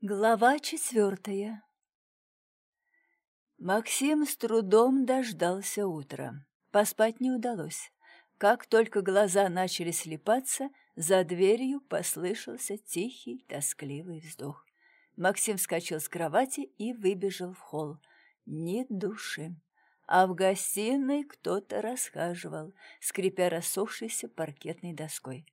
Глава четвертая Максим с трудом дождался утра. Поспать не удалось. Как только глаза начали слепаться, за дверью послышался тихий, тоскливый вздох. Максим вскочил с кровати и выбежал в холл. Ни души. А в гостиной кто-то расхаживал, скрипя рассохшейся паркетной доской.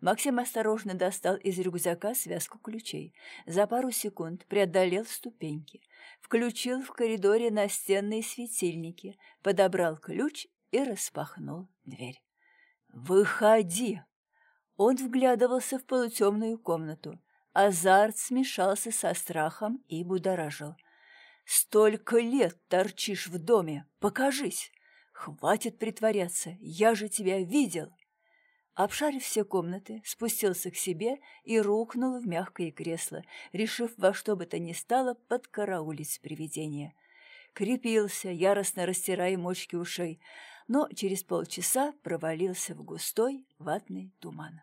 Максим осторожно достал из рюкзака связку ключей. За пару секунд преодолел ступеньки, включил в коридоре настенные светильники, подобрал ключ и распахнул дверь. «Выходи!» Он вглядывался в полутемную комнату. Азарт смешался со страхом и будоражил. «Столько лет торчишь в доме! Покажись! Хватит притворяться! Я же тебя видел!» Обшарив все комнаты, спустился к себе и рухнул в мягкое кресло, решив во что бы то ни стало подкараулить привидение. Крепился, яростно растирая мочки ушей, но через полчаса провалился в густой ватный туман.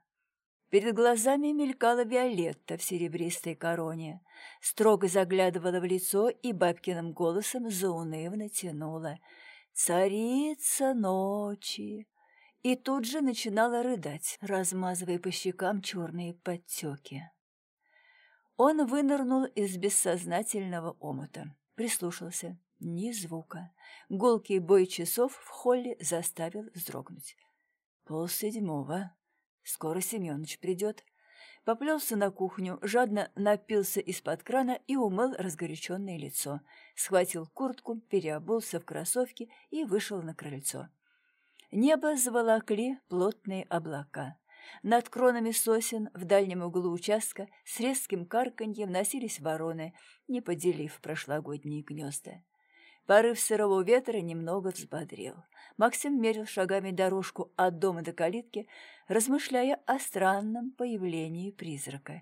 Перед глазами мелькала Виолетта в серебристой короне, строго заглядывала в лицо и бабкиным голосом заунывно тянула «Царица ночи!» И тут же начинала рыдать, размазывая по щекам черные подтеки. Он вынырнул из бессознательного омута, прислушался. Ни звука. Гулкий бой часов в холле заставил вздрогнуть. Пол седьмого. Скоро Семёныч придет. Поплелся на кухню, жадно напился из-под крана и умыл разгоряченное лицо. Схватил куртку, переобулся в кроссовки и вышел на крыльцо. Небо заволокли плотные облака. Над кронами сосен в дальнем углу участка с резким карканьем носились вороны, не поделив прошлогодние гнезда. Порыв сырого ветра немного взбодрил. Максим мерил шагами дорожку от дома до калитки, размышляя о странном появлении призрака.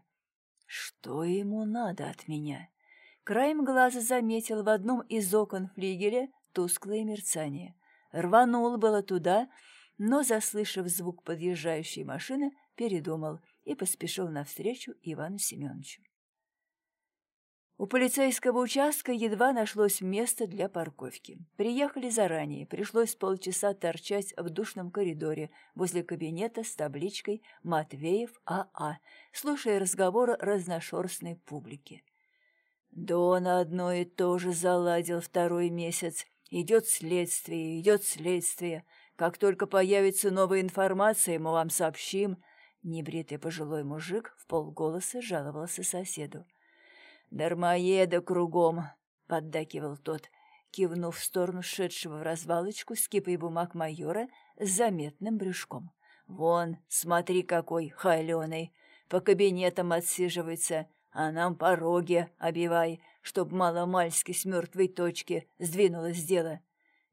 Что ему надо от меня? Краем глаза заметил в одном из окон флигеля тусклое мерцание. Рванул было туда, но, заслышав звук подъезжающей машины, передумал и поспешил навстречу Ивану Семеновичу. У полицейского участка едва нашлось место для парковки. Приехали заранее, пришлось полчаса торчать в душном коридоре возле кабинета с табличкой «Матвеев А.А», слушая разговоры разношерстной публики. Да он одно и то же заладил второй месяц, Идет следствие, идет следствие. Как только появится новая информация, мы вам сообщим. Небритый пожилой мужик в полголоса жаловался соседу. «Дармоеда кругом!» — поддакивал тот, кивнув в сторону шедшего в развалочку с кипой бумаг майора с заметным брюшком. «Вон, смотри какой, холеный! По кабинетам отсиживается, а нам пороги обивай, чтоб маломальски с мертвой точки сдвинулось дело.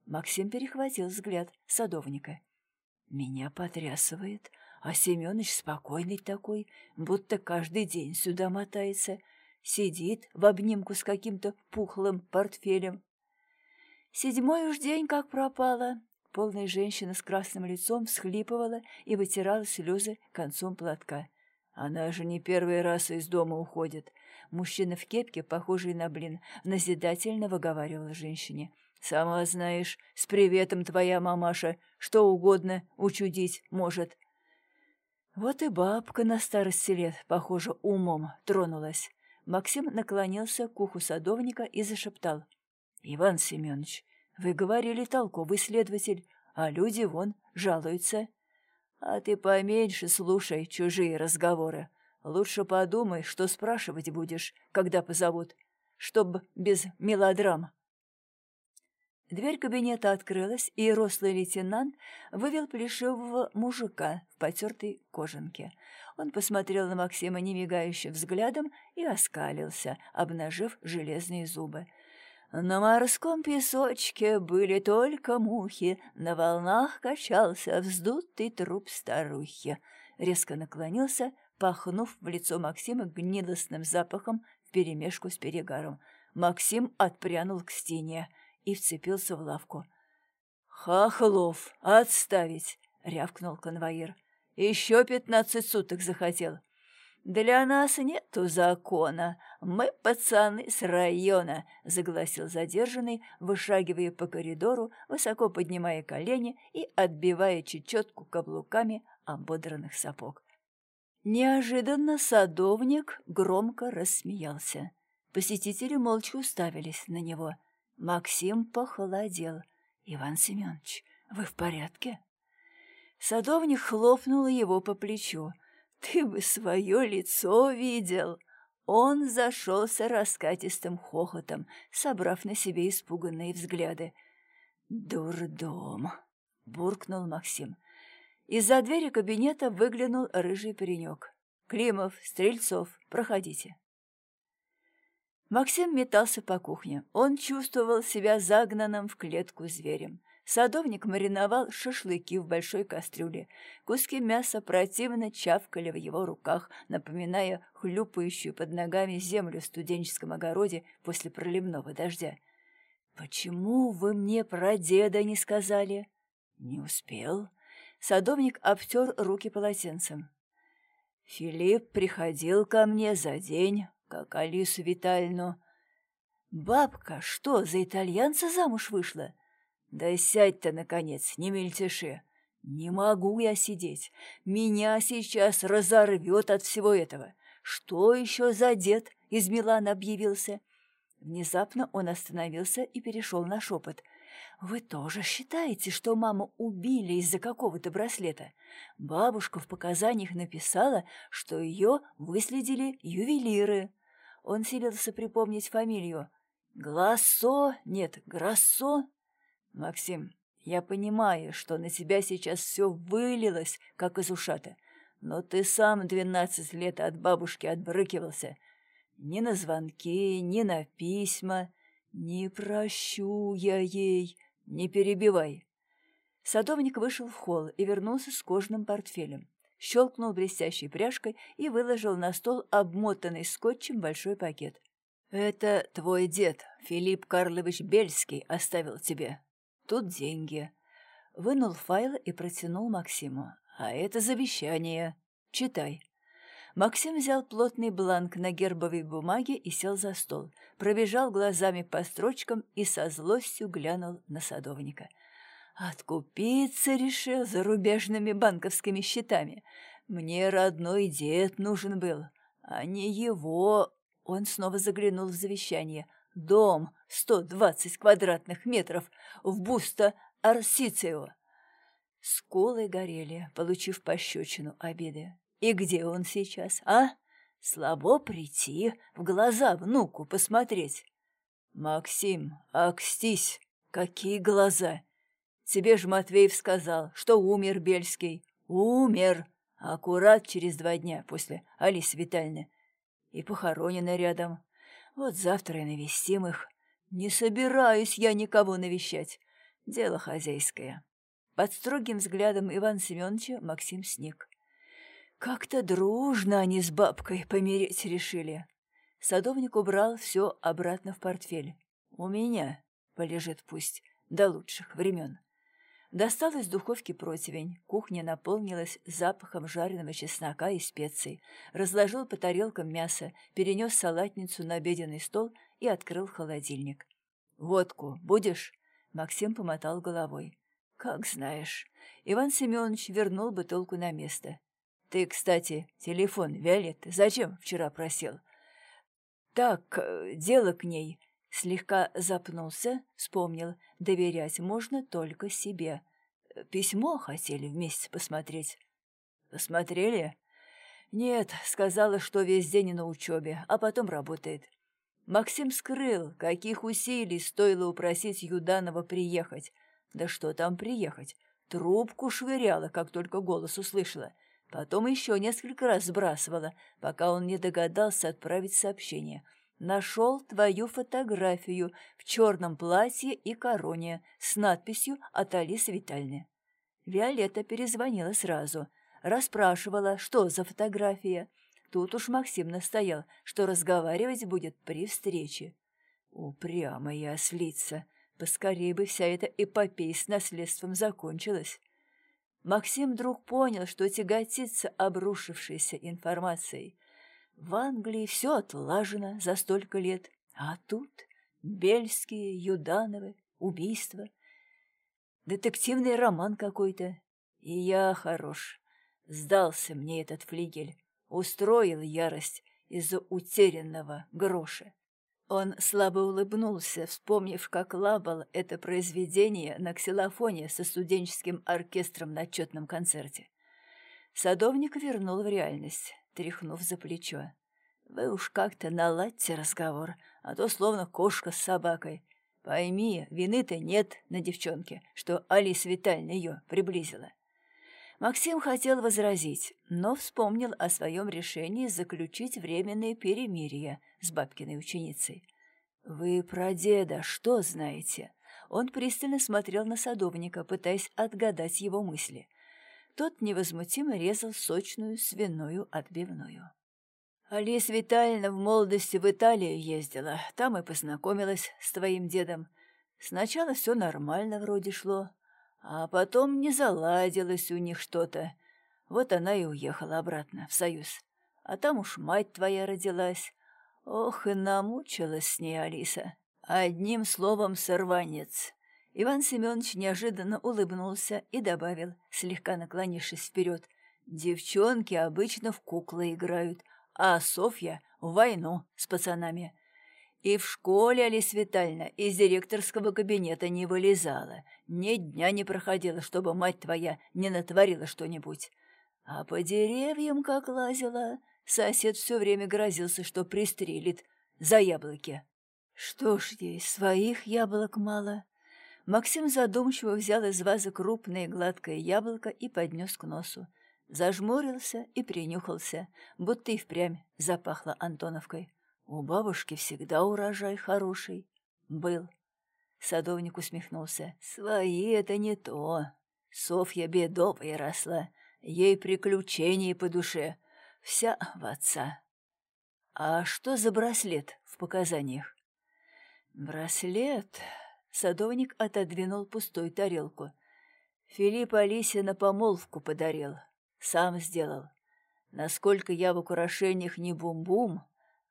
Максим перехватил взгляд садовника. Меня потрясывает, а Семёныч спокойный такой, будто каждый день сюда мотается, сидит в обнимку с каким-то пухлым портфелем. Седьмой уж день как пропала. Полная женщина с красным лицом всхлипывала и вытирала слезы концом платка. Она же не первый раз из дома уходит. Мужчина в кепке, похожий на блин, назидательно выговаривал женщине. «Сама знаешь, с приветом твоя мамаша что угодно учудить может». Вот и бабка на старости лет, похоже, умом тронулась. Максим наклонился к уху садовника и зашептал. «Иван Семенович, вы говорили толковый следователь, а люди вон жалуются». «А ты поменьше слушай чужие разговоры. Лучше подумай, что спрашивать будешь, когда позовут, чтоб без мелодрам. Дверь кабинета открылась, и рослый лейтенант вывел плешивого мужика в потертой кожанке. Он посмотрел на Максима немигающим взглядом и оскалился, обнажив железные зубы. На морском песочке были только мухи, на волнах качался вздутый труп старухи. Резко наклонился, пахнув в лицо Максима гнилостным запахом вперемешку с перегаром. Максим отпрянул к стене и вцепился в лавку. «Хохлов, отставить!» — рявкнул конвоир. «Еще пятнадцать суток захотел. «Для нас нету закона. Мы пацаны с района», — загласил задержанный, вышагивая по коридору, высоко поднимая колени и отбивая чечетку каблуками ободранных сапог. Неожиданно садовник громко рассмеялся. Посетители молча уставились на него. Максим похолодел. «Иван Семенович, вы в порядке?» Садовник хлопнул его по плечу. Ты бы свое лицо видел!» Он зашелся раскатистым хохотом, собрав на себе испуганные взгляды. «Дурдом!» — буркнул Максим. Из-за двери кабинета выглянул рыжий паренек. «Климов, Стрельцов, проходите». Максим метался по кухне. Он чувствовал себя загнанным в клетку зверем. Садовник мариновал шашлыки в большой кастрюле. Куски мяса противно чавкали в его руках, напоминая хлюпающую под ногами землю в студенческом огороде после проливного дождя. «Почему вы мне про деда не сказали?» «Не успел». Садовник обтер руки полотенцем. «Филипп приходил ко мне за день, как Алису Витальну. Бабка что, за итальянца замуж вышла?» «Да сядь ты, наконец, не мельтеши! Не могу я сидеть! Меня сейчас разорвет от всего этого! Что еще за дед из Милана объявился?» Внезапно он остановился и перешел на шепот. «Вы тоже считаете, что маму убили из-за какого-то браслета? Бабушка в показаниях написала, что ее выследили ювелиры». Он силился припомнить фамилию. «Глассо? Нет, Грассо?» «Максим, я понимаю, что на тебя сейчас все вылилось, как из ушата, но ты сам двенадцать лет от бабушки отбрыкивался. Ни на звонки, ни на письма. Не прощу я ей, не перебивай». Садовник вышел в холл и вернулся с кожаным портфелем. Щелкнул блестящей пряжкой и выложил на стол обмотанный скотчем большой пакет. «Это твой дед, Филипп Карлович Бельский, оставил тебе. Тут деньги. Вынул файл и протянул Максиму. А это завещание. Читай. Максим взял плотный бланк на гербовой бумаге и сел за стол. Пробежал глазами по строчкам и со злостью глянул на садовника. Откупиться решил зарубежными банковскими счетами. Мне родной дед нужен был, а не его. Он снова заглянул в завещание — Дом 120 квадратных метров в буста Арсицио. Скулы горели, получив пощечину обиды. И где он сейчас, а? Слабо прийти, в глаза внуку посмотреть. Максим, акстись, какие глаза! Тебе же Матвеев сказал, что умер Бельский. Умер! Аккурат через два дня после Алисы Витальевны. И похоронены рядом. Вот завтра и навестим их. Не собираюсь я никого навещать. Дело хозяйское. Под строгим взглядом Ивана Семеновича Максим сник. Как-то дружно они с бабкой помереть решили. Садовник убрал все обратно в портфель. У меня полежит пусть до лучших времен. Достал из духовки противень, кухня наполнилась запахом жареного чеснока и специй, разложил по тарелкам мясо, перенес салатницу на обеденный стол и открыл холодильник. «Водку будешь?» Максим помотал головой. «Как знаешь». Иван Семенович вернул бутылку на место. «Ты, кстати, телефон Виолетты зачем вчера просил?» «Так, э, дело к ней. Слегка запнулся, вспомнил, доверять можно только себе. Письмо хотели вместе посмотреть. Посмотрели? Нет, сказала, что весь день на учебе, а потом работает. Максим скрыл, каких усилий стоило упросить Юданова приехать. Да что там приехать? Трубку швыряла, как только голос услышала. Потом еще несколько раз сбрасывала, пока он не догадался отправить сообщение — нашел твою фотографию в черном платье и короне с надписью от Алисы Витальны. Виолетта перезвонила сразу, расспрашивала, что за фотография. Тут уж Максим настоял, что разговаривать будет при встрече. Упрямая ослица, поскорее бы вся эта эпопея с наследством закончилась. Максим вдруг понял, что тяготится обрушившейся информацией – В Англии все отлажено за столько лет, а тут Бельские, Юдановы, убийства. Детективный роман какой-то. И я хорош. Сдался мне этот флигель. Устроил ярость из-за утерянного гроша. Он слабо улыбнулся, вспомнив, как лабал это произведение на ксилофоне со студенческим оркестром на отчетном концерте. Садовник вернул в реальность, тряхнув за плечо. «Вы уж как-то наладьте разговор, а то словно кошка с собакой. Пойми, вины-то нет на девчонке, что Алиса Витальевна ее приблизила». Максим хотел возразить, но вспомнил о своем решении заключить временное перемирие с бабкиной ученицей. «Вы про деда что знаете?» Он пристально смотрел на садовника, пытаясь отгадать его мысли. Тот невозмутимо резал сочную свиную отбивную. «Алис Витальевна в молодости в Италию ездила, там и познакомилась с твоим дедом. Сначала все нормально вроде шло, а потом не заладилось у них что-то. Вот она и уехала обратно, в Союз. А там уж мать твоя родилась. Ох, и намучилась с ней Алиса. Одним словом, сорванец. Иван Семенович неожиданно улыбнулся и добавил, слегка наклонившись вперед. Девчонки обычно в куклы играют, а Софья — в войну с пацанами. И в школе Алис Витальевна из директорского кабинета не вылезала. Ни дня не проходила, чтобы мать твоя не натворила что-нибудь. А по деревьям как лазила, сосед все время грозился, что пристрелит за яблоки. Что ж ей, своих яблок мало. Максим задумчиво взял из вазы крупное гладкое яблоко и поднес к носу. Зажмурился и принюхался, будто и впрямь запахло Антоновкой. У бабушки всегда урожай хороший. Был. Садовник усмехнулся. Свои это не то. Софья бедовая росла. Ей приключения по душе. Вся в отца. А что за браслет в показаниях? Браслет... Садовник отодвинул пустую тарелку. Филипп Алисе на помолвку подарил. Сам сделал. Насколько я в украшениях не бум-бум,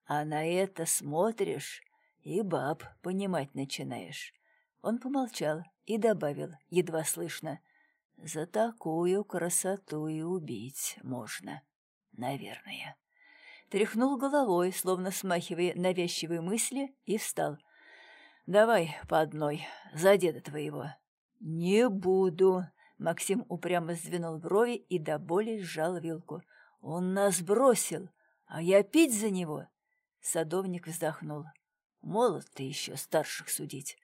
а на это смотришь и баб понимать начинаешь. Он помолчал и добавил, едва слышно, «За такую красоту и убить можно, наверное». Тряхнул головой, словно смахивая навязчивые мысли, и встал. «Давай по одной, за деда твоего». «Не буду», — Максим упрямо сдвинул брови и до боли сжал вилку. «Он нас бросил, а я пить за него. Садовник вздохнул. Молод ты еще старших судить.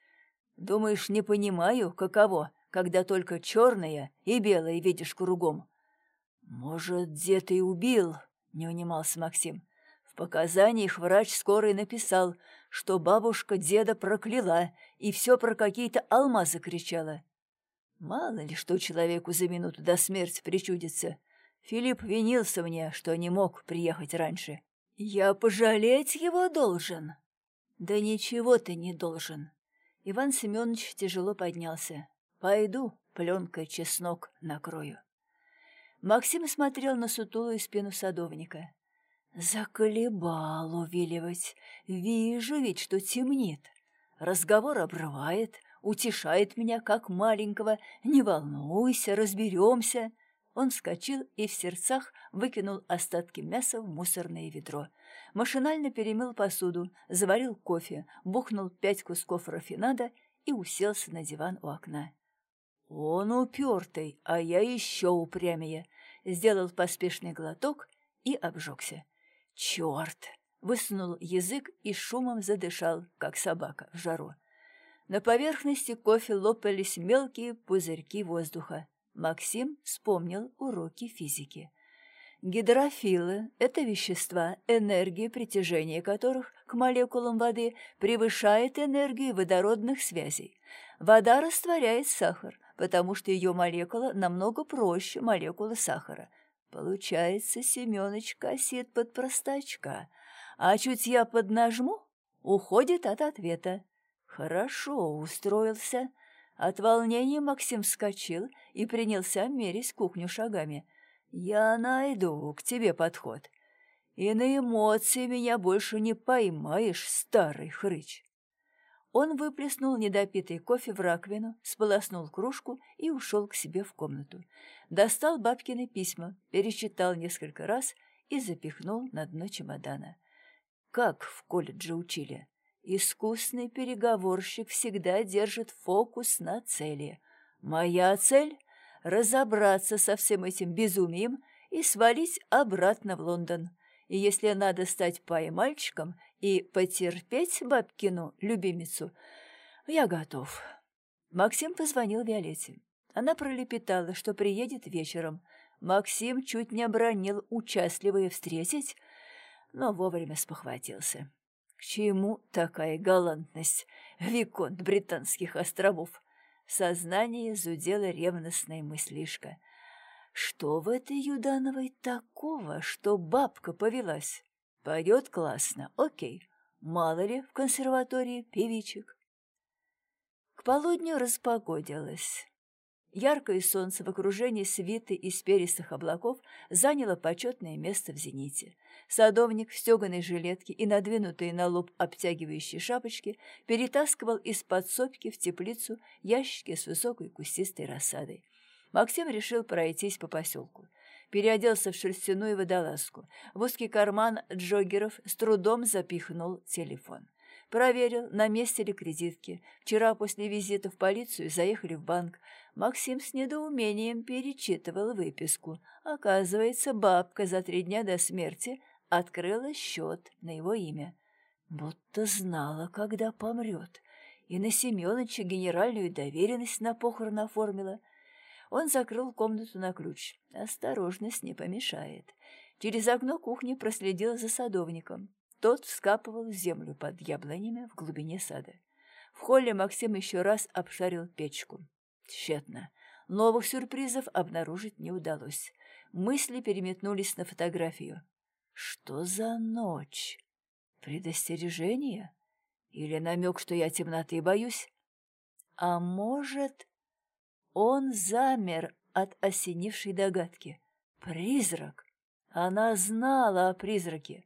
Думаешь, не понимаю, каково, когда только черное и белое видишь кругом? Может, дед и убил, не унимался Максим. В показаниях врач скорый написал, что бабушка деда прокляла и все про какие-то алмазы кричала. Мало ли что человеку за минуту до смерти причудится. Филипп винился мне, что не мог приехать раньше. «Я пожалеть его должен?» «Да ничего ты не должен». Иван Семенович тяжело поднялся. «Пойду, пленкой чеснок накрою». Максим смотрел на сутулую спину садовника. «Заколебал увиливать. Вижу ведь, что темнит. Разговор обрывает, утешает меня, как маленького. Не волнуйся, разберемся. Он вскочил и в сердцах выкинул остатки мяса в мусорное ведро. Машинально перемыл посуду, заварил кофе, бухнул пять кусков рафинада и уселся на диван у окна. Он упертый, а я еще упрямее. Сделал поспешный глоток и обжегся. Черт! Высунул язык и шумом задышал, как собака в жару. На поверхности кофе лопались мелкие пузырьки воздуха. Максим вспомнил уроки физики. Гидрофилы – это вещества, энергия притяжения которых к молекулам воды превышает энергию водородных связей. Вода растворяет сахар, потому что ее молекула намного проще молекулы сахара. Получается, Семёныч косит под простачка, а чуть я поднажму – уходит от ответа. Хорошо устроился – от волнения Максим вскочил и принялся мерить кухню шагами. «Я найду к тебе подход». И на эмоции меня больше не поймаешь, старый хрыч. Он выплеснул недопитый кофе в раковину, сполоснул кружку и ушел к себе в комнату. Достал бабкины письма, перечитал несколько раз и запихнул на дно чемодана. Как в колледже учили. Искусный переговорщик всегда держит фокус на цели. Моя цель — разобраться со всем этим безумием и свалить обратно в Лондон. И если надо стать пай-мальчиком и потерпеть бабкину любимицу, я готов. Максим позвонил Виолетте. Она пролепетала, что приедет вечером. Максим чуть не обронил участливые встретить, но вовремя спохватился. Чему такая галантность, виконт британских островов? Сознание зудело ревностная мыслишка — что в этой Юдановой такого, что бабка повелась? Пойдет классно, окей. Мало ли в консерватории певичек. К полудню распогодилось. Яркое солнце в окружении свиты из перистых облаков заняло почетное место в зените. Садовник в стеганой жилетке и надвинутые на лоб обтягивающие шапочки перетаскивал из подсобки в теплицу ящики с высокой кустистой рассадой. Максим решил пройтись по поселку. Переоделся в шерстяную водолазку. В узкий карман джоггеров с трудом запихнул телефон. Проверил, на месте ли кредитки. Вчера после визита в полицию заехали в банк. Максим с недоумением перечитывал выписку. Оказывается, бабка за три дня до смерти открыла счет на его имя. Будто знала, когда помрет. И на Семёныча генеральную доверенность на похорон оформила – он закрыл комнату на ключ. Осторожность не помешает. Через окно кухни проследил за садовником. Тот вскапывал землю под яблонями в глубине сада. В холле Максим еще раз обшарил печку. Тщетно. Новых сюрпризов обнаружить не удалось. Мысли переметнулись на фотографию. Что за ночь? Предостережение? Или намек, что я темноты боюсь? А может... Он замер от осенившей догадки. Призрак! Она знала о призраке.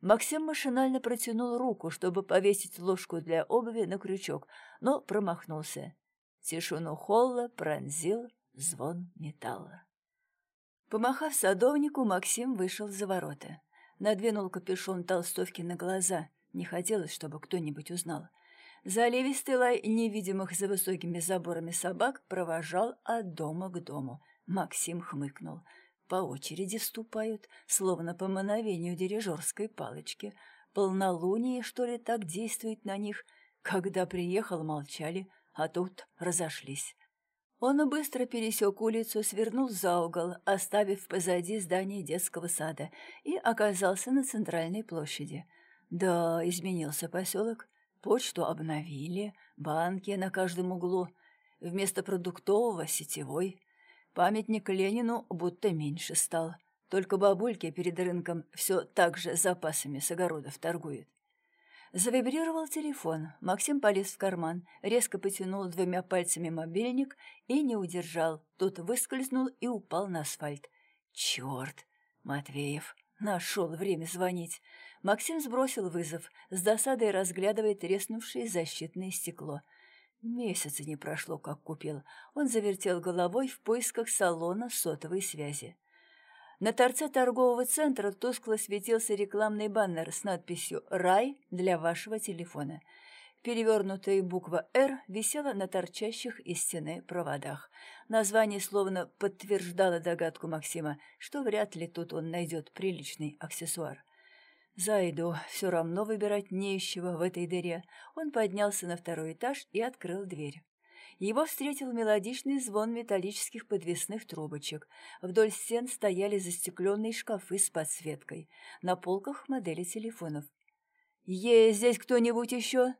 Максим машинально протянул руку, чтобы повесить ложку для обуви на крючок, но промахнулся. Тишину холла пронзил звон металла. Помахав садовнику, Максим вышел за ворота. Надвинул капюшон толстовки на глаза. Не хотелось, чтобы кто-нибудь узнал. Заливистый лай невидимых за высокими заборами собак провожал от дома к дому. Максим хмыкнул. По очереди вступают, словно по мановению дирижерской палочки. Полнолуние, что ли, так действует на них. Когда приехал, молчали, а тут разошлись. Он быстро пересек улицу, свернул за угол, оставив позади здание детского сада, и оказался на центральной площади. Да, изменился поселок. Почту обновили, банки на каждом углу. Вместо продуктового — сетевой. Памятник Ленину будто меньше стал. Только бабульки перед рынком все так же запасами с огородов торгуют. Завибрировал телефон. Максим полез в карман, резко потянул двумя пальцами мобильник и не удержал. Тот выскользнул и упал на асфальт. «Черт! Матвеев! Нашел время звонить!» Максим сбросил вызов, с досадой разглядывая треснувшее защитное стекло. Месяца не прошло, как купил. Он завертел головой в поисках салона сотовой связи. На торце торгового центра тускло светился рекламный баннер с надписью «Рай для вашего телефона». Перевернутая буква «Р» висела на торчащих из стены проводах. Название словно подтверждало догадку Максима, что вряд ли тут он найдет приличный аксессуар. Зайду, все равно выбирать нечего в этой дыре. Он поднялся на второй этаж и открыл дверь. Его встретил мелодичный звон металлических подвесных трубочек. Вдоль стен стояли застекленные шкафы с подсветкой. На полках модели телефонов. «Есть здесь кто-нибудь еще?»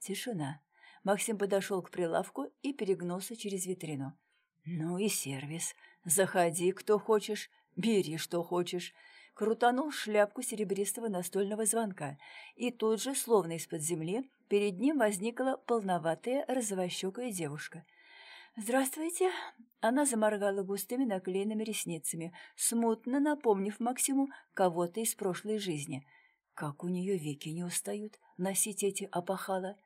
Тишина. Максим подошел к прилавку и перегнулся через витрину. «Ну и сервис. Заходи, кто хочешь, бери, что хочешь крутанул шляпку серебристого настольного звонка, и тут же, словно из-под земли, перед ним возникла полноватая розовощекая девушка. «Здравствуйте!» Она заморгала густыми наклеенными ресницами, смутно напомнив Максиму кого-то из прошлой жизни. Как у нее веки не устают носить эти опахала.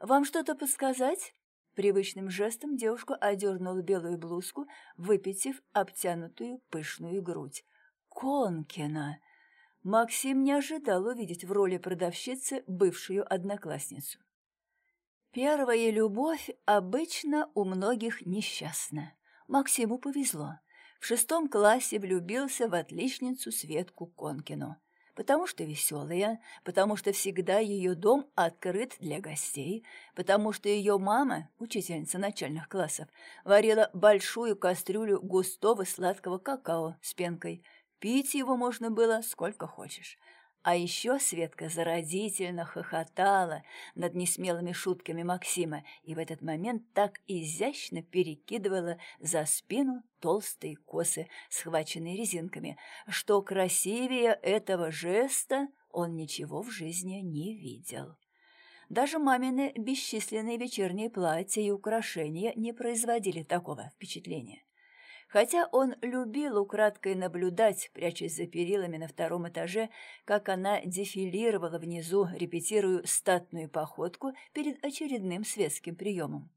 «Вам что-то подсказать?» Привычным жестом девушка одернула белую блузку, выпитив обтянутую пышную грудь. «Конкина!» Максим не ожидал увидеть в роли продавщицы бывшую одноклассницу. Первая любовь обычно у многих несчастна. Максиму повезло. В шестом классе влюбился в отличницу Светку Конкину потому что веселая, потому что всегда ее дом открыт для гостей, потому что ее мама, учительница начальных классов, варила большую кастрюлю густого сладкого какао с пенкой. Пить его можно было сколько хочешь. А еще Светка заразительно хохотала над несмелыми шутками Максима и в этот момент так изящно перекидывала за спину толстые косы, схваченные резинками, что красивее этого жеста он ничего в жизни не видел. Даже мамины бесчисленные вечерние платья и украшения не производили такого впечатления. Хотя он любил украдкой наблюдать, прячась за перилами на втором этаже, как она дефилировала внизу, репетируя статную походку перед очередным светским приемом.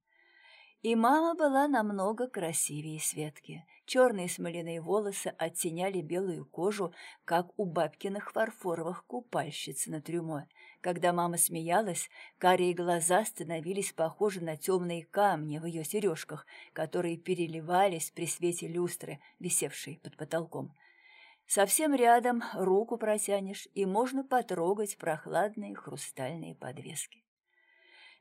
И мама была намного красивее Светки. Черные смоляные волосы оттеняли белую кожу, как у бабкиных фарфоровых купальщиц на трюмо. Когда мама смеялась, карие глаза становились похожи на темные камни в ее сережках, которые переливались при свете люстры, висевшей под потолком. Совсем рядом руку протянешь, и можно потрогать прохладные хрустальные подвески.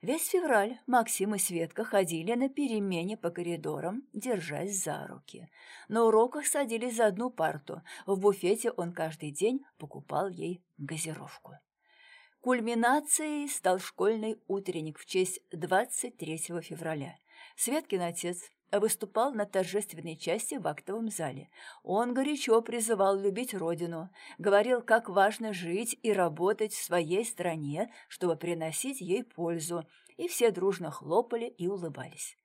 Весь февраль Максим и Светка ходили на перемене по коридорам, держась за руки. На уроках садились за одну парту. В буфете он каждый день покупал ей газировку. Кульминацией стал школьный утренник в честь 23 февраля. Светкин отец выступал на торжественной части в актовом зале. Он горячо призывал любить родину, говорил, как важно жить и работать в своей стране, чтобы приносить ей пользу, и все дружно хлопали и улыбались.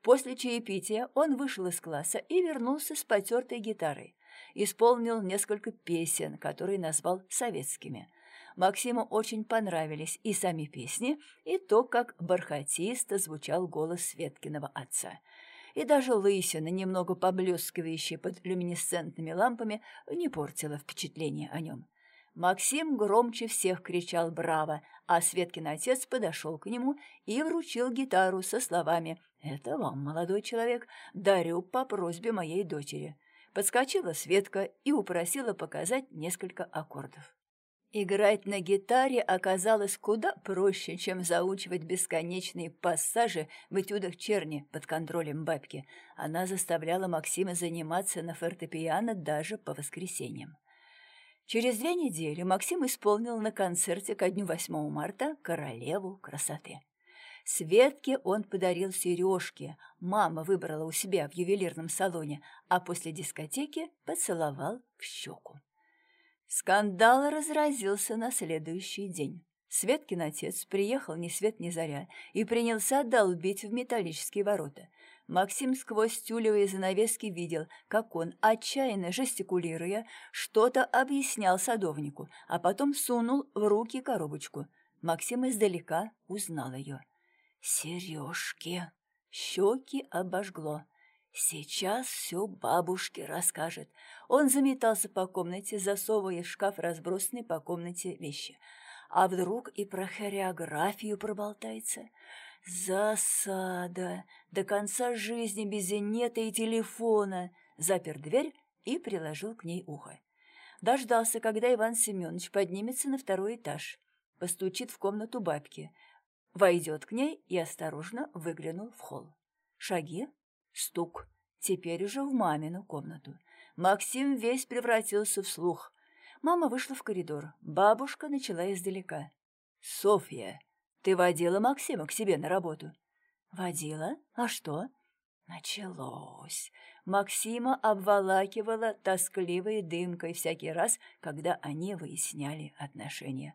После чаепития он вышел из класса и вернулся с потертой гитарой. Исполнил несколько песен, которые назвал советскими. Максиму очень понравились и сами песни, и то, как бархатисто звучал голос Светкиного отца – и даже лысина, немного поблескивающая под люминесцентными лампами, не портила впечатление о нем. Максим громче всех кричал «Браво!», а Светкин отец подошел к нему и вручил гитару со словами «Это вам, молодой человек, дарю по просьбе моей дочери». Подскочила Светка и упросила показать несколько аккордов. Играть на гитаре оказалось куда проще, чем заучивать бесконечные пассажи в этюдах Черни под контролем бабки. Она заставляла Максима заниматься на фортепиано даже по воскресеньям. Через две недели Максим исполнил на концерте ко дню 8 марта «Королеву красоты». Светке он подарил сережки, мама выбрала у себя в ювелирном салоне, а после дискотеки поцеловал в щеку. Скандал разразился на следующий день. Светкин отец приехал ни свет ни заря и принялся долбить в металлические ворота. Максим сквозь тюлевые занавески видел, как он, отчаянно жестикулируя, что-то объяснял садовнику, а потом сунул в руки коробочку. Максим издалека узнал ее. «Сережки!» Щеки обожгло. Сейчас все бабушке расскажет. Он заметался по комнате, засовывая в шкаф разбросанные по комнате вещи. А вдруг и про хореографию проболтается? Засада! До конца жизни без инета и телефона! Запер дверь и приложил к ней ухо. Дождался, когда Иван Семенович поднимется на второй этаж. Постучит в комнату бабки. Войдет к ней и осторожно выглянул в холл. Шаги, Стук. Теперь уже в мамину комнату. Максим весь превратился в слух. Мама вышла в коридор. Бабушка начала издалека. «Софья, ты водила Максима к себе на работу?» «Водила? А что?» Началось. Максима обволакивала тоскливой дымкой всякий раз, когда они выясняли отношения.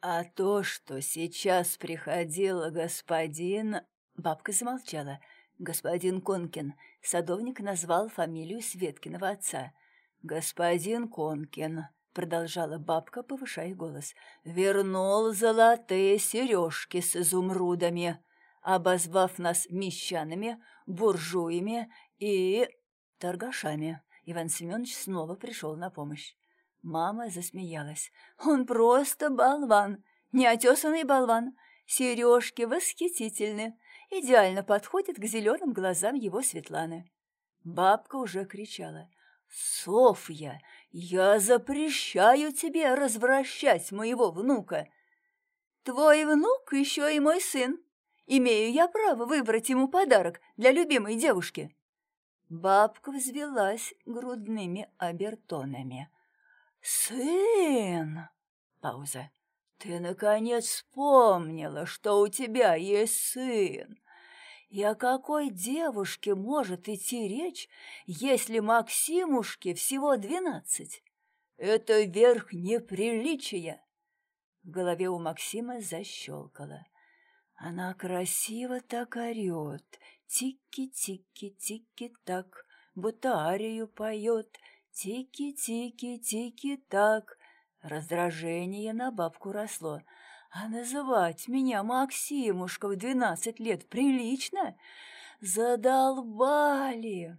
А то, что сейчас приходил господин... Бабка замолчала. «Господин Конкин», — садовник назвал фамилию Светкиного отца. «Господин Конкин», — продолжала бабка, повышая голос, — «вернул золотые сережки с изумрудами, обозвав нас мещанами, буржуями и торгашами». Иван Семенович снова пришел на помощь. Мама засмеялась. «Он просто болван, неотесанный болван. Сережки восхитительны идеально подходит к зеленым глазам его Светланы. Бабка уже кричала. «Софья, я запрещаю тебе развращать моего внука!» «Твой внук еще и мой сын. Имею я право выбрать ему подарок для любимой девушки». Бабка взвелась грудными обертонами. «Сын!» Пауза. «Ты, наконец, вспомнила, что у тебя есть сын. И о какой девушке может идти речь, если Максимушке всего двенадцать? Это верх неприличия!» В голове у Максима защелкало. Она красиво так орет, тики-тики-тики-так, будто арию поет, тики-тики-тики-так. Раздражение на бабку росло. А называть меня Максимушка в двенадцать лет прилично? Задолбали!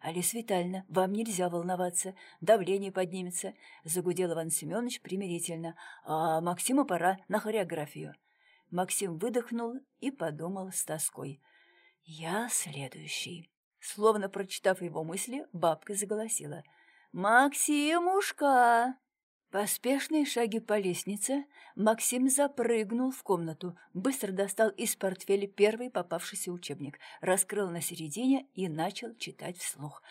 «Алиса Витальевна, вам нельзя волноваться, давление поднимется», — загудел Иван Семенович примирительно. «А Максиму пора на хореографию». Максим выдохнул и подумал с тоской. «Я следующий». Словно прочитав его мысли, бабка заголосила. «Максимушка!» Поспешные шаги по лестнице, Максим запрыгнул в комнату, быстро достал из портфеля первый попавшийся учебник, раскрыл на середине и начал читать вслух.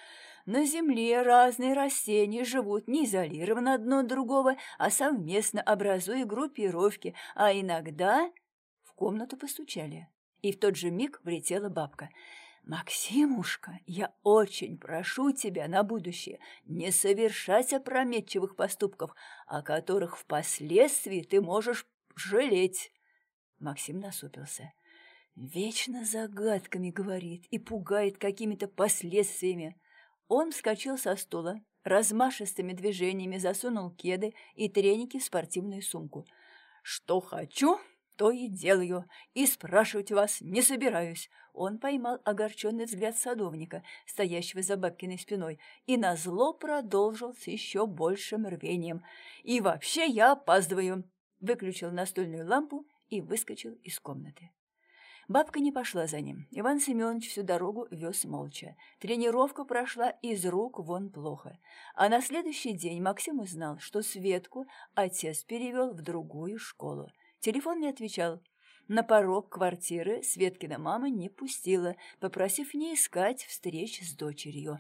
На Земле разные растения живут не изолированно одно от другого, а совместно образуя группировки, а иногда в комнату постучали. И в тот же миг влетела бабка — «Максимушка, я очень прошу тебя на будущее не совершать опрометчивых поступков, о которых впоследствии ты можешь жалеть». Максим насупился. «Вечно загадками говорит и пугает какими-то последствиями». Он вскочил со стула, размашистыми движениями засунул кеды и треники в спортивную сумку. «Что хочу, то и делаю, и спрашивать вас не собираюсь. Он поймал огорченный взгляд садовника, стоящего за бабкиной спиной, и назло продолжил с еще большим рвением. «И вообще я опаздываю!» Выключил настольную лампу и выскочил из комнаты. Бабка не пошла за ним. Иван Семенович всю дорогу вез молча. Тренировка прошла из рук вон плохо. А на следующий день Максим узнал, что Светку отец перевел в другую школу. Телефон не отвечал. На порог квартиры Светкина мама не пустила, попросив не искать встреч с дочерью.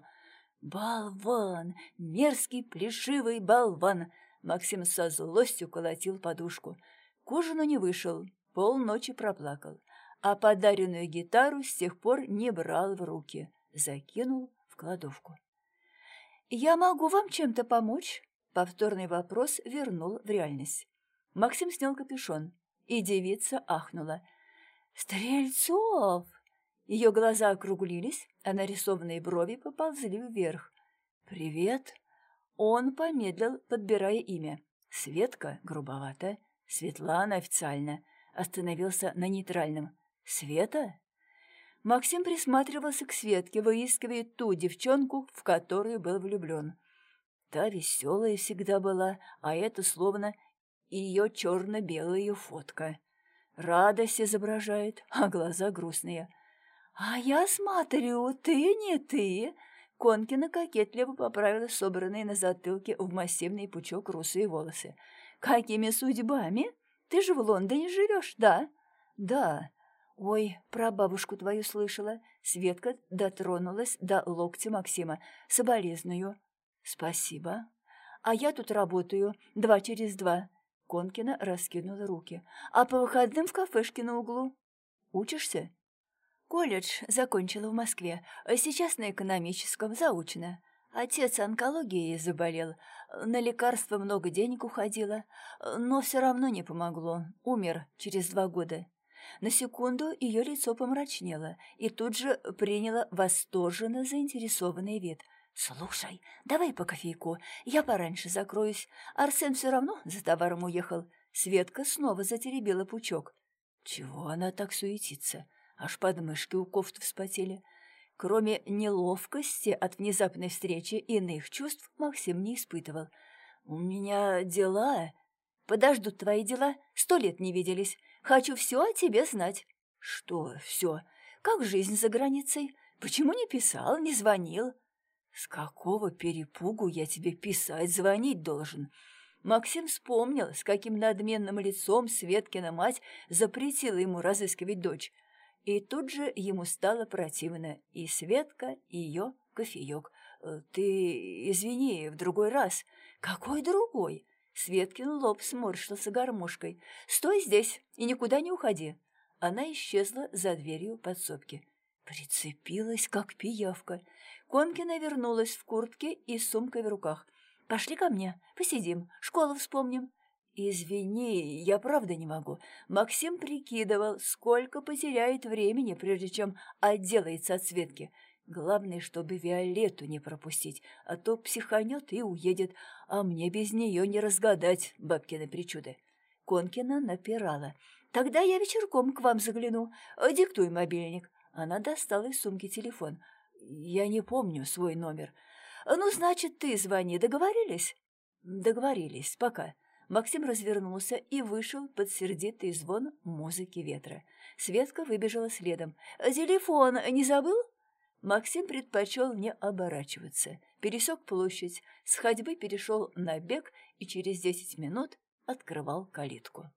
«Болван! Мерзкий, плешивый болван!» Максим со злостью колотил подушку. К ужину не вышел, полночи проплакал, а подаренную гитару с тех пор не брал в руки, закинул в кладовку. «Я могу вам чем-то помочь?» Повторный вопрос вернул в реальность. Максим снял капюшон, и девица ахнула. «Стрельцов!» Ее глаза округлились, а нарисованные брови поползли вверх. «Привет!» Он помедлил, подбирая имя. Светка грубовато, Светлана официально. Остановился на нейтральном. «Света?» Максим присматривался к Светке, выискивая ту девчонку, в которую был влюблен. Та веселая всегда была, а это словно ее черно-белая фотка. Радость изображает, а глаза грустные. «А я смотрю, ты не ты!» Конкина кокетливо поправила собранные на затылке в массивный пучок русые волосы. «Какими судьбами? Ты же в Лондоне живешь, да?» «Да». «Ой, про бабушку твою слышала». Светка дотронулась до локтя Максима. «Соболезную». «Спасибо». «А я тут работаю, два через два. Конкина раскинула руки. «А по выходным в кафешке на углу. Учишься?» «Колледж закончила в Москве. Сейчас на экономическом, заучено. Отец онкологией заболел. На лекарства много денег уходило. Но все равно не помогло. Умер через два года. На секунду ее лицо помрачнело и тут же приняло восторженно заинтересованный вид. «Слушай, давай по кофейку, я пораньше закроюсь. Арсен все равно за товаром уехал». Светка снова затеребила пучок. Чего она так суетится? Аж подмышки у кофт вспотели. Кроме неловкости от внезапной встречи, иных чувств Максим не испытывал. «У меня дела...» «Подождут твои дела. Сто лет не виделись. Хочу все о тебе знать». «Что все? Как жизнь за границей? Почему не писал, не звонил?» «С какого перепугу я тебе писать, звонить должен?» Максим вспомнил, с каким надменным лицом Светкина мать запретила ему разыскивать дочь. И тут же ему стало противно и Светка, и ее кофеек. «Э, «Ты извини, в другой раз». «Какой другой?» Светкин лоб сморщился гармошкой. «Стой здесь и никуда не уходи». Она исчезла за дверью подсобки. Прицепилась, как пиявка. Конкина вернулась в куртке и с сумкой в руках. «Пошли ко мне, посидим, школу вспомним». «Извини, я правда не могу». Максим прикидывал, сколько потеряет времени, прежде чем отделается от Светки. Главное, чтобы Виолетту не пропустить, а то психанет и уедет, а мне без нее не разгадать бабкины причуды. Конкина напирала. «Тогда я вечерком к вам загляну. Диктуй мобильник». Она достала из сумки телефон. «Я не помню свой номер». «Ну, значит, ты звони. Договорились?» «Договорились. Пока». Максим развернулся и вышел под сердитый звон музыки ветра. Светка выбежала следом. «Телефон не забыл?» Максим предпочел не оборачиваться. Пересек площадь, с ходьбы перешел на бег и через десять минут открывал калитку.